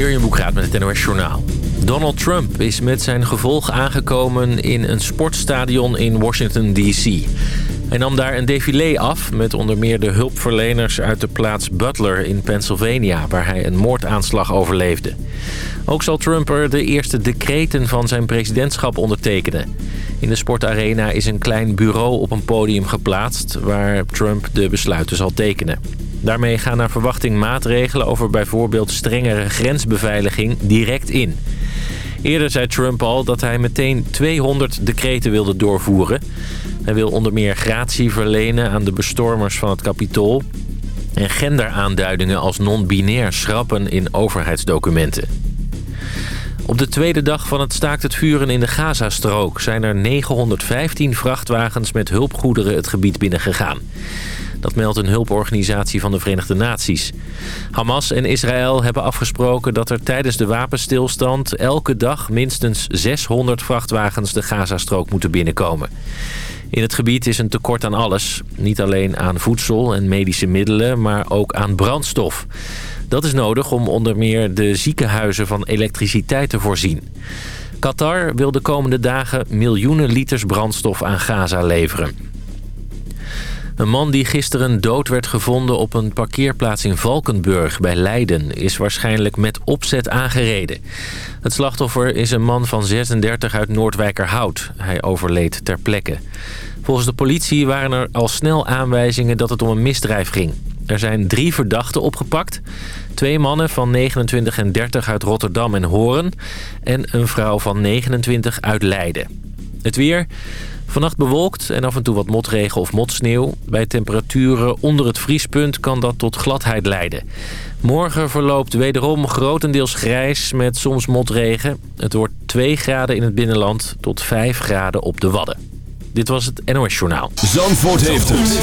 Jurjen Boekraat met het NOS Journaal. Donald Trump is met zijn gevolg aangekomen in een sportstadion in Washington D.C. Hij nam daar een défilé af met onder meer de hulpverleners uit de plaats Butler in Pennsylvania... waar hij een moordaanslag overleefde. Ook zal Trump er de eerste decreten van zijn presidentschap ondertekenen. In de sportarena is een klein bureau op een podium geplaatst... waar Trump de besluiten zal tekenen. Daarmee gaan naar verwachting maatregelen over bijvoorbeeld strengere grensbeveiliging direct in. Eerder zei Trump al dat hij meteen 200 decreten wilde doorvoeren. Hij wil onder meer gratie verlenen aan de bestormers van het Capitool... en genderaanduidingen als non-binair schrappen in overheidsdocumenten. Op de tweede dag van het staakt het vuren in de Gazastrook... zijn er 915 vrachtwagens met hulpgoederen het gebied binnengegaan. Dat meldt een hulporganisatie van de Verenigde Naties. Hamas en Israël hebben afgesproken dat er tijdens de wapenstilstand... elke dag minstens 600 vrachtwagens de Gazastrook moeten binnenkomen. In het gebied is een tekort aan alles. Niet alleen aan voedsel en medische middelen, maar ook aan brandstof. Dat is nodig om onder meer de ziekenhuizen van elektriciteit te voorzien. Qatar wil de komende dagen miljoenen liters brandstof aan Gaza leveren. Een man die gisteren dood werd gevonden op een parkeerplaats in Valkenburg bij Leiden... is waarschijnlijk met opzet aangereden. Het slachtoffer is een man van 36 uit Noordwijkerhout. Hij overleed ter plekke. Volgens de politie waren er al snel aanwijzingen dat het om een misdrijf ging. Er zijn drie verdachten opgepakt. Twee mannen van 29 en 30 uit Rotterdam en Horen... en een vrouw van 29 uit Leiden. Het weer... Vannacht bewolkt en af en toe wat motregen of motsneeuw. Bij temperaturen onder het vriespunt kan dat tot gladheid leiden. Morgen verloopt wederom grotendeels grijs met soms motregen. Het wordt 2 graden in het binnenland tot 5 graden op de Wadden. Dit was het NOS Journaal. Zandvoort heeft het.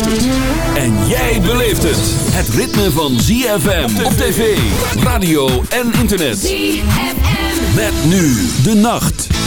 En jij beleeft het. Het ritme van ZFM op tv, radio en internet. ZFM. Met nu de nacht.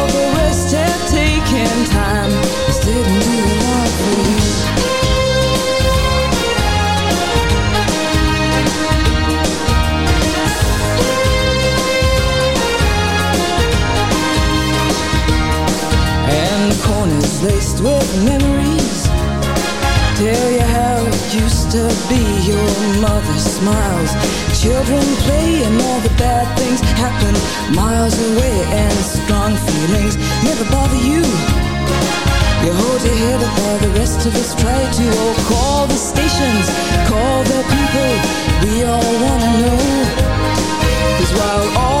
Miles away and strong feelings Never bother you You hold your head up while the rest of us try to Oh, call the stations, call the people We all wanna know. Cause while all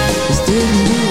didn't do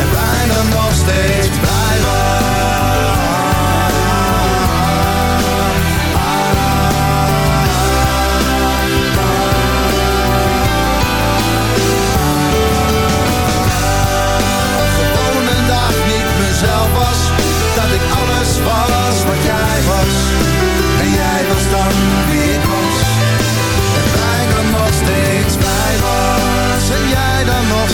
En bijna nog steeds was Gewoon een dag niet mezelf was Dat ik alles was wat jij was. En jij was dan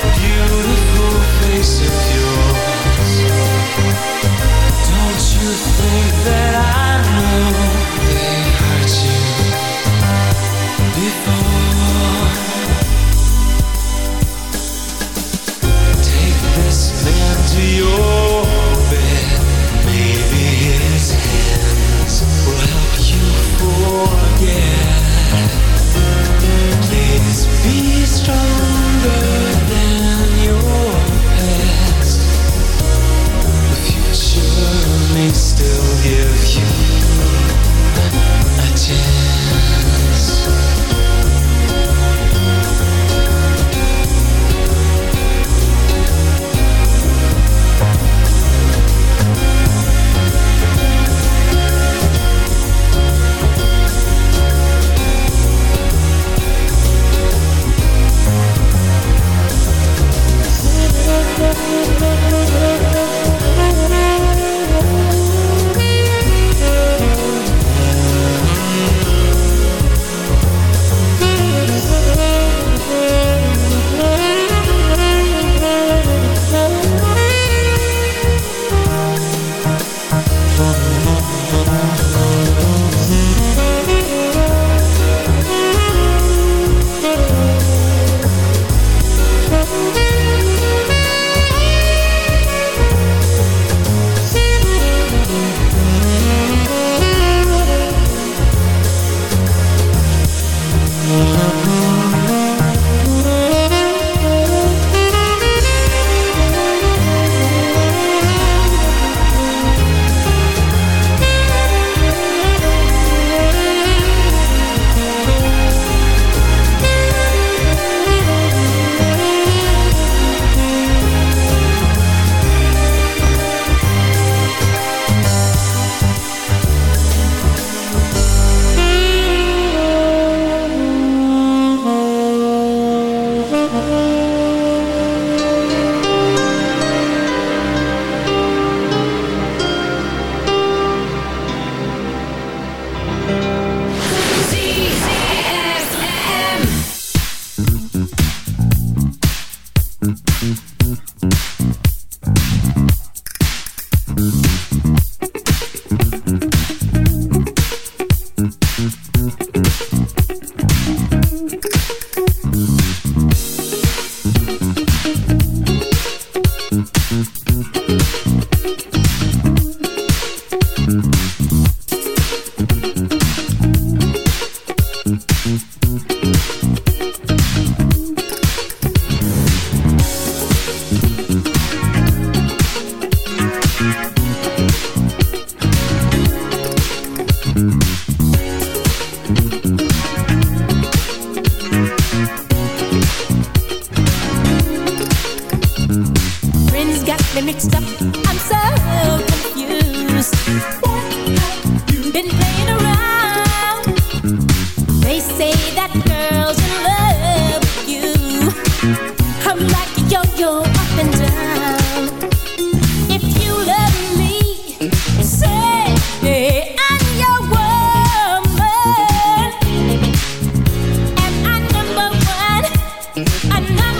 beautiful faces.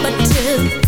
but two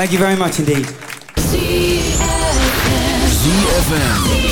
Thank you very much indeed. ZFM.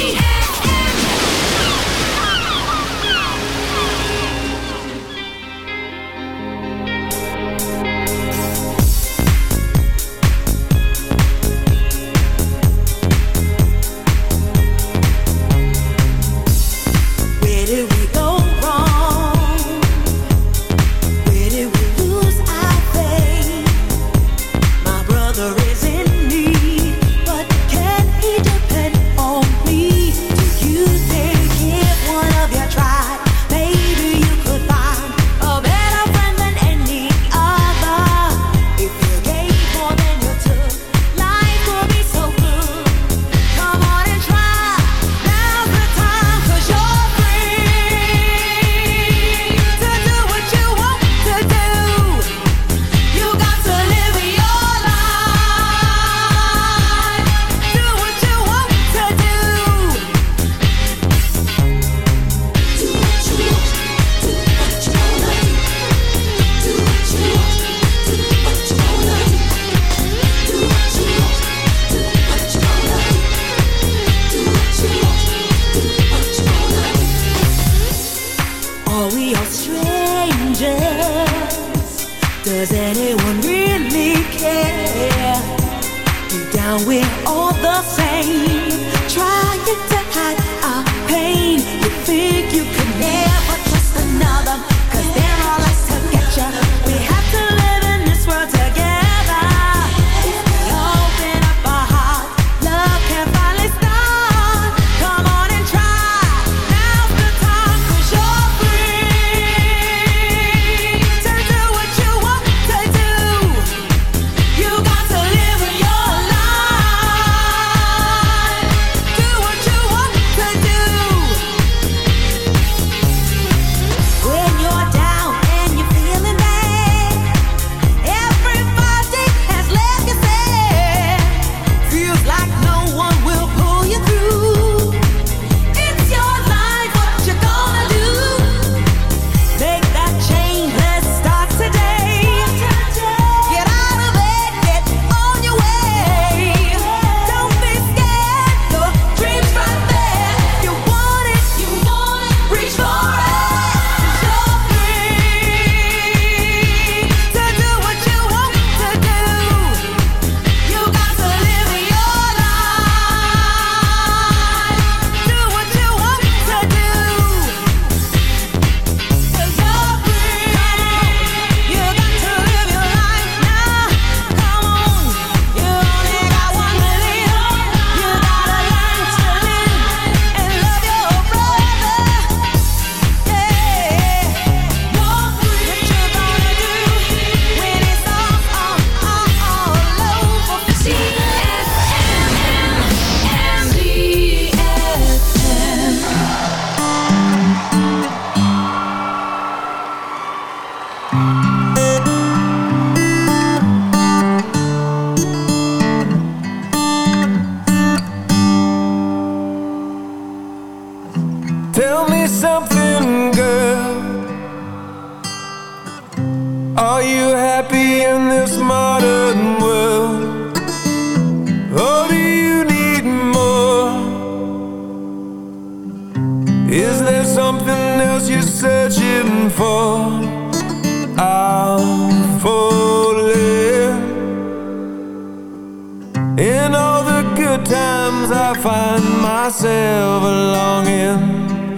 I find myself longing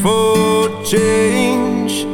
for change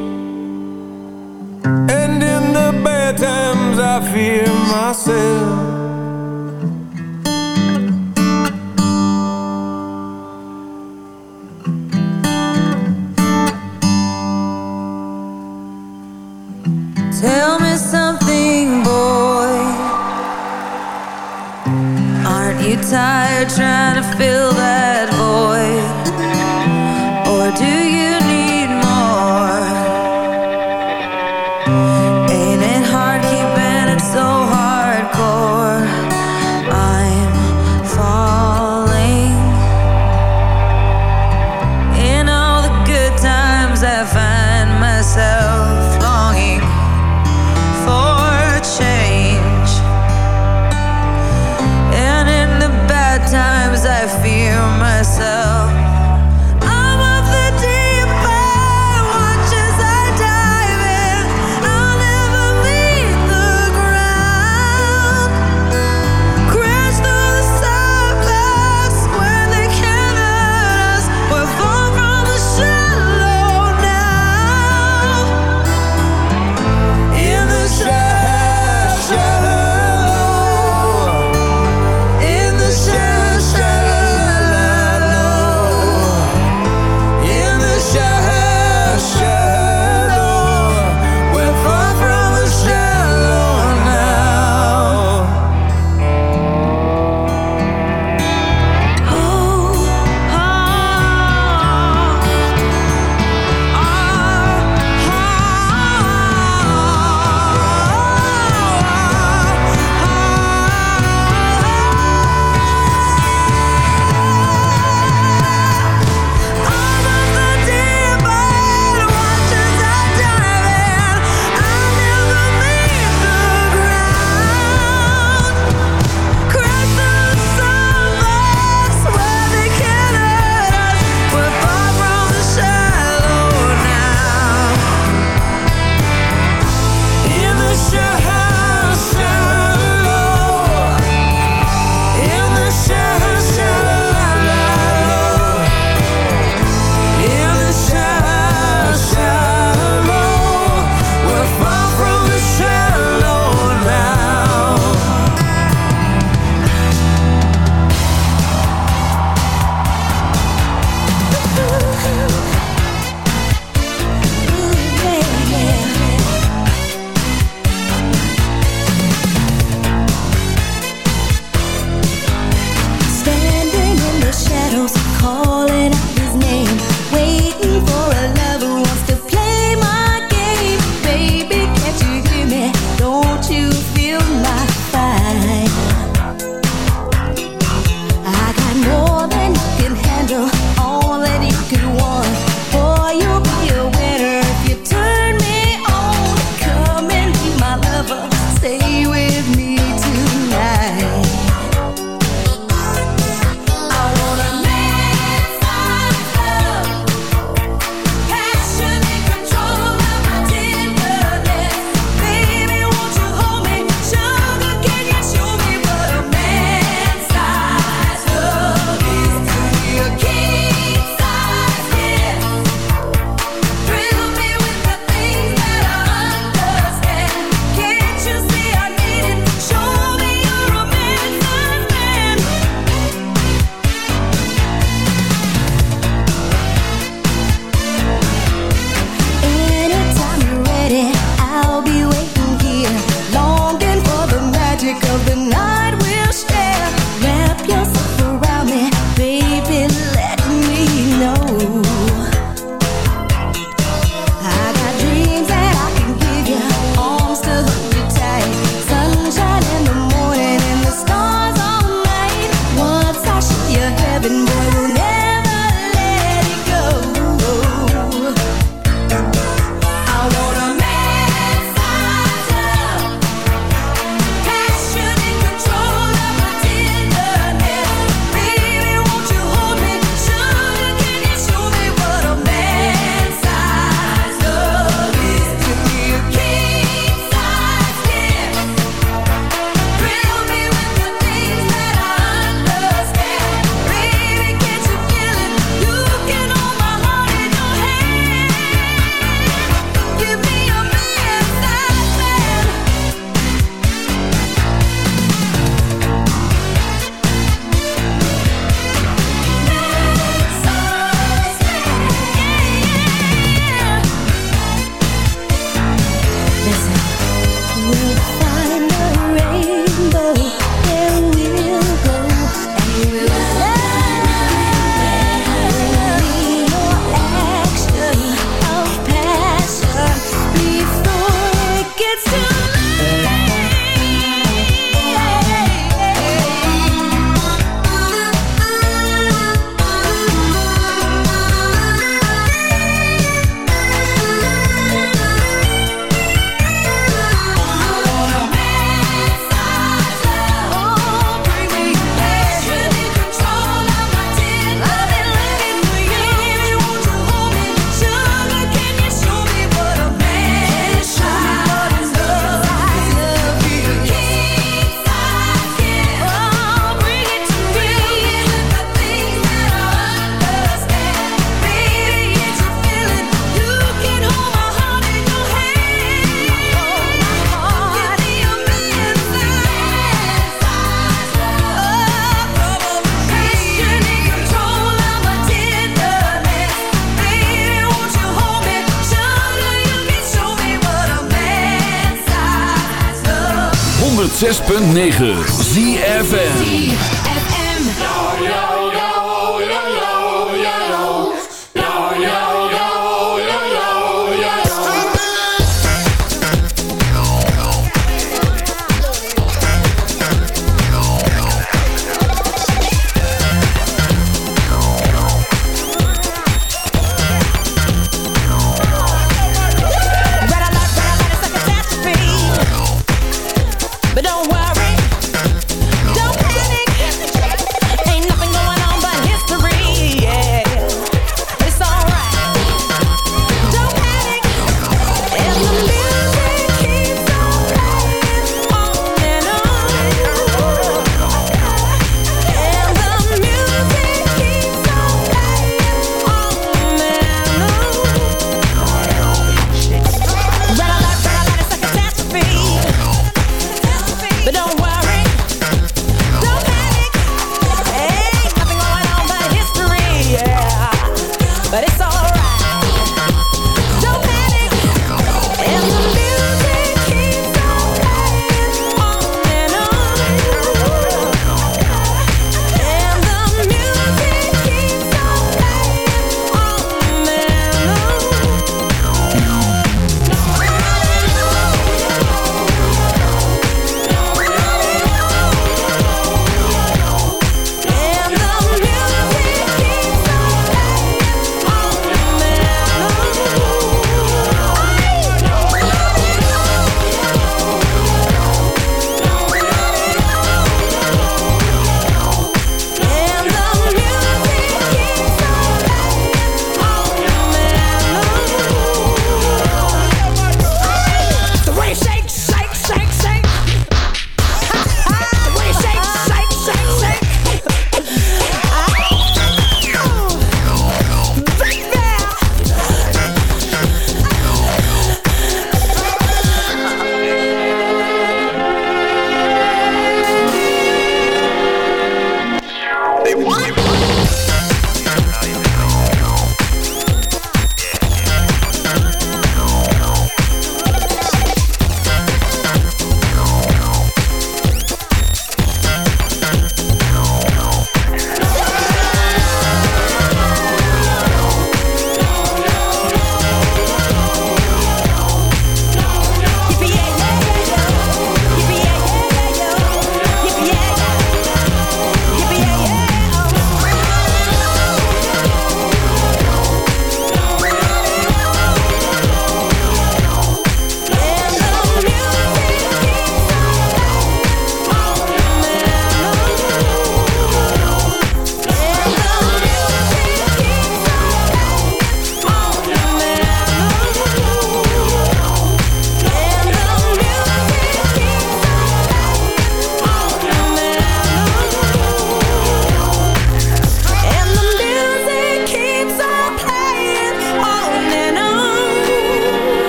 106.9